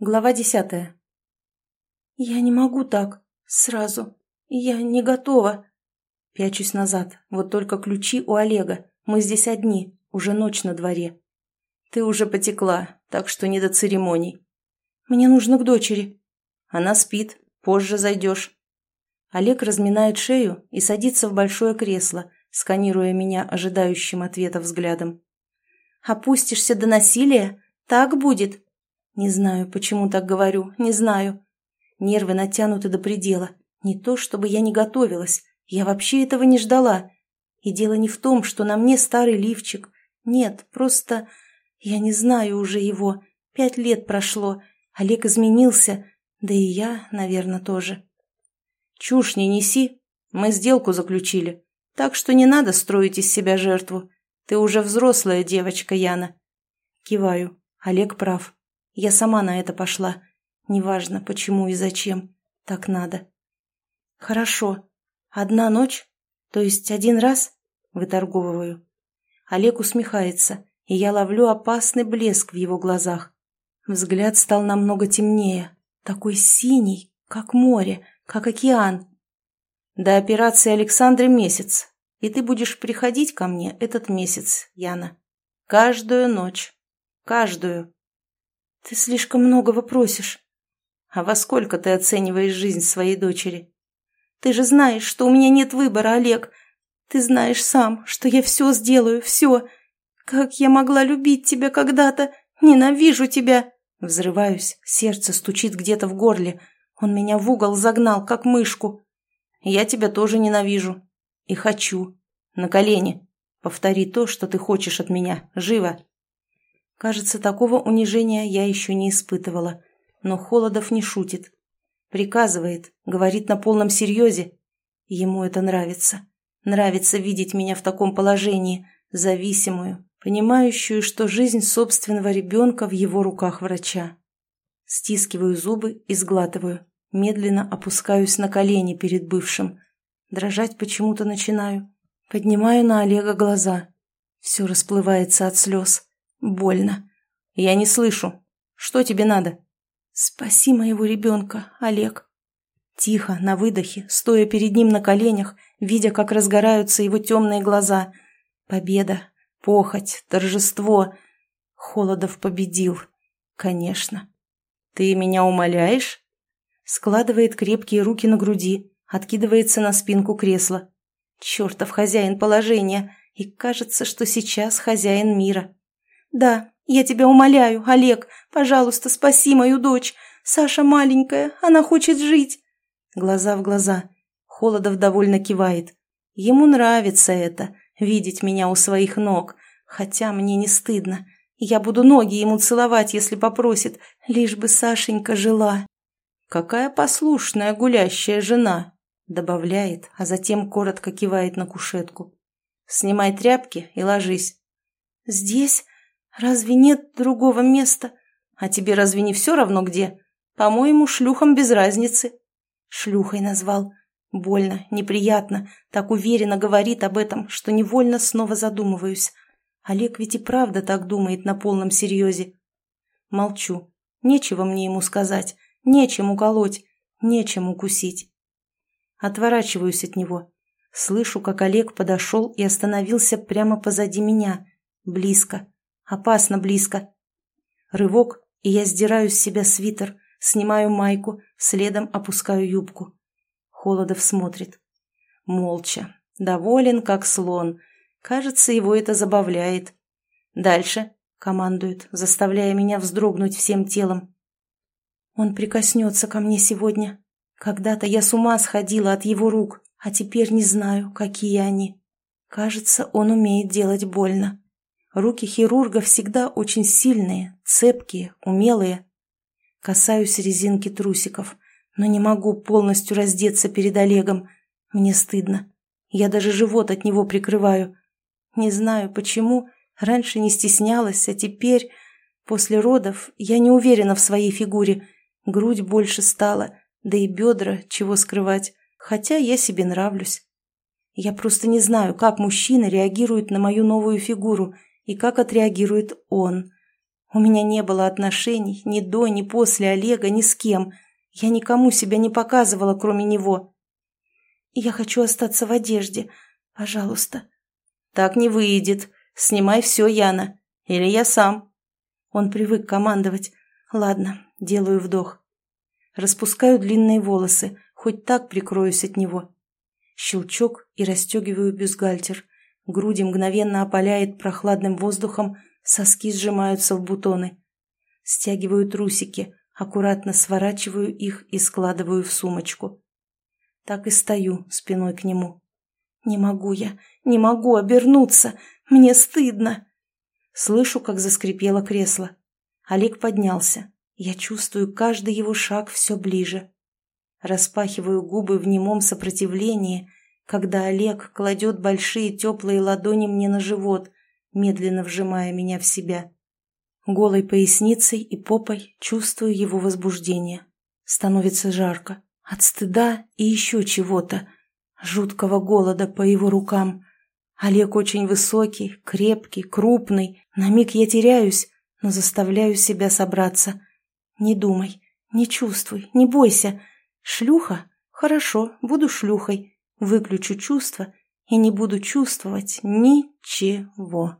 Глава десятая. «Я не могу так. Сразу. Я не готова». Пячусь назад. Вот только ключи у Олега. Мы здесь одни. Уже ночь на дворе. «Ты уже потекла, так что не до церемоний». «Мне нужно к дочери». «Она спит. Позже зайдешь». Олег разминает шею и садится в большое кресло, сканируя меня ожидающим ответа взглядом. «Опустишься до насилия? Так будет?» Не знаю, почему так говорю, не знаю. Нервы натянуты до предела. Не то, чтобы я не готовилась. Я вообще этого не ждала. И дело не в том, что на мне старый лифчик. Нет, просто... Я не знаю уже его. Пять лет прошло. Олег изменился. Да и я, наверное, тоже. Чушь не неси. Мы сделку заключили. Так что не надо строить из себя жертву. Ты уже взрослая девочка, Яна. Киваю. Олег прав. Я сама на это пошла. Неважно, почему и зачем. Так надо. Хорошо. Одна ночь? То есть один раз? Выторговываю. Олег усмехается, и я ловлю опасный блеск в его глазах. Взгляд стал намного темнее, такой синий, как море, как океан. До операции Александры месяц, и ты будешь приходить ко мне этот месяц, Яна. Каждую ночь. Каждую. «Ты слишком многого просишь». «А во сколько ты оцениваешь жизнь своей дочери?» «Ты же знаешь, что у меня нет выбора, Олег. Ты знаешь сам, что я все сделаю, все. Как я могла любить тебя когда-то? Ненавижу тебя!» Взрываюсь, сердце стучит где-то в горле. Он меня в угол загнал, как мышку. «Я тебя тоже ненавижу. И хочу. На колени. Повтори то, что ты хочешь от меня. Живо!» Кажется, такого унижения я еще не испытывала. Но Холодов не шутит. Приказывает, говорит на полном серьезе. Ему это нравится. Нравится видеть меня в таком положении, зависимую, понимающую, что жизнь собственного ребенка в его руках врача. Стискиваю зубы и сглатываю. Медленно опускаюсь на колени перед бывшим. Дрожать почему-то начинаю. Поднимаю на Олега глаза. Все расплывается от слез. Больно. Я не слышу. Что тебе надо? Спаси моего ребенка, Олег. Тихо, на выдохе, стоя перед ним на коленях, видя, как разгораются его темные глаза. Победа, похоть, торжество. Холодов победил. Конечно. Ты меня умоляешь? Складывает крепкие руки на груди, откидывается на спинку кресла. Чертов хозяин положения, и кажется, что сейчас хозяин мира. «Да, я тебя умоляю, Олег, пожалуйста, спаси мою дочь. Саша маленькая, она хочет жить». Глаза в глаза. Холодов довольно кивает. Ему нравится это, видеть меня у своих ног, хотя мне не стыдно. Я буду ноги ему целовать, если попросит, лишь бы Сашенька жила. «Какая послушная гулящая жена!» добавляет, а затем коротко кивает на кушетку. «Снимай тряпки и ложись». «Здесь? «Разве нет другого места? А тебе разве не все равно где? По-моему, шлюхам без разницы». Шлюхой назвал. Больно, неприятно, так уверенно говорит об этом, что невольно снова задумываюсь. Олег ведь и правда так думает на полном серьезе. Молчу. Нечего мне ему сказать, нечем уколоть, нечем укусить. Отворачиваюсь от него. Слышу, как Олег подошел и остановился прямо позади меня, близко. Опасно близко. Рывок, и я сдираю с себя свитер, снимаю майку, следом опускаю юбку. Холодов смотрит. Молча. Доволен, как слон. Кажется, его это забавляет. «Дальше», — командует, заставляя меня вздрогнуть всем телом. Он прикоснется ко мне сегодня. Когда-то я с ума сходила от его рук, а теперь не знаю, какие они. Кажется, он умеет делать больно. Руки хирурга всегда очень сильные, цепкие, умелые. Касаюсь резинки трусиков, но не могу полностью раздеться перед Олегом. Мне стыдно. Я даже живот от него прикрываю. Не знаю почему, раньше не стеснялась, а теперь, после родов, я не уверена в своей фигуре. Грудь больше стала, да и бедра, чего скрывать, хотя я себе нравлюсь. Я просто не знаю, как мужчина реагирует на мою новую фигуру – и как отреагирует он. У меня не было отношений ни до, ни после Олега, ни с кем. Я никому себя не показывала, кроме него. Я хочу остаться в одежде. Пожалуйста. Так не выйдет. Снимай все, Яна. Или я сам. Он привык командовать. Ладно, делаю вдох. Распускаю длинные волосы, хоть так прикроюсь от него. Щелчок и расстегиваю бюстгальтер. Груди мгновенно опаляет прохладным воздухом, соски сжимаются в бутоны. Стягиваю трусики, аккуратно сворачиваю их и складываю в сумочку. Так и стою спиной к нему. Не могу я, не могу обернуться, мне стыдно. Слышу, как заскрипело кресло. Олег поднялся. Я чувствую каждый его шаг все ближе. Распахиваю губы в немом сопротивлении, когда Олег кладет большие теплые ладони мне на живот, медленно вжимая меня в себя. Голой поясницей и попой чувствую его возбуждение. Становится жарко. От стыда и еще чего-то. Жуткого голода по его рукам. Олег очень высокий, крепкий, крупный. На миг я теряюсь, но заставляю себя собраться. Не думай, не чувствуй, не бойся. Шлюха? Хорошо, буду шлюхой. Выключу чувства и не буду чувствовать ничего.